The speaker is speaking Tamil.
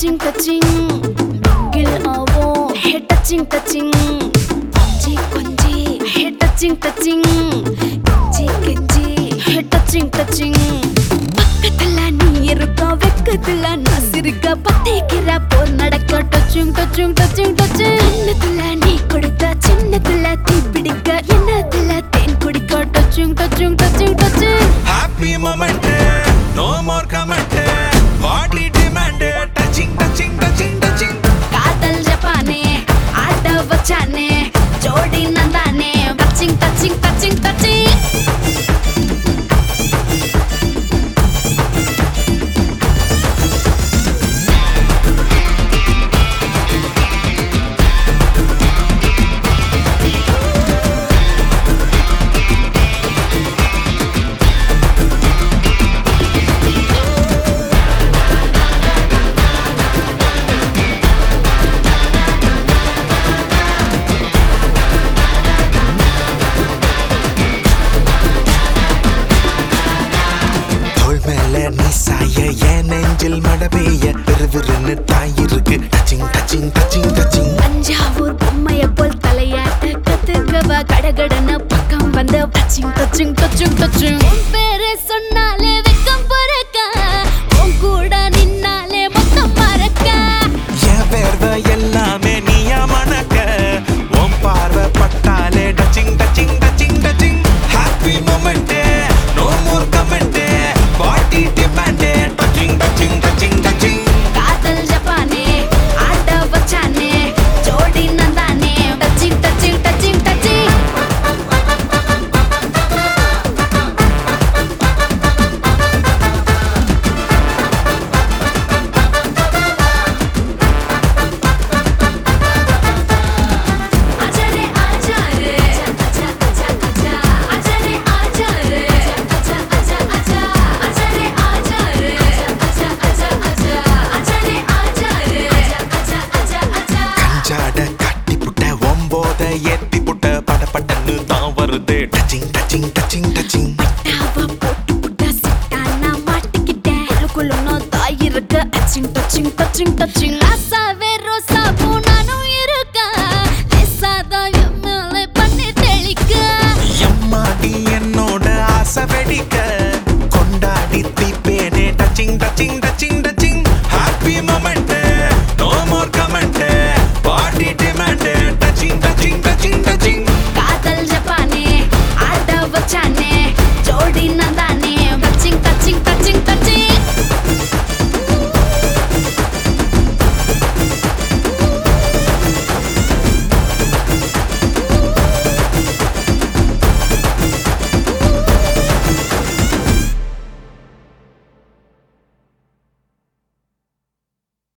டச்சிங் டச்சிங் கில் ஆவோம் ஹே டச்சிங் டச்சிங் கொஞ்சி கொஞ்சி ஹே டச்சிங் டச்சிங் கிச்சி கிச்சி ஹே டச்சிங் டச்சிங் பக்கத்துல நீ இருக்கா வெக்கத்துல நான் சிரிக்க பத்தேக்கிற போர் நடக்க டச்சிங் டச்சிங் டச்சிங் டச்சிங் சின்னத்துல நீ கொடுத்த சின்னத்துல தீ பிடிக்க என்னத்துல தேன் குடிக்க touching touching touching touching happy moment no more comment जाने जोड़ी ना விறுவிறுன்னு தாயிருக்கு touching touching touching touching. Thanjavur பொம்மைய போல் தலையாட்ட கத்துக்கவா கடகடன பக்கம் வந்து. Touching touching touching touching. பேரை சொன்னாலே வருது. டச்சிங் டச்சிங் டச்சிங் டச்சிங் டாவ போட்டு புட்ட சிட்டானா மாட்டிக்கிட்டேன். தாய் இருக்க. Touching touching touching touching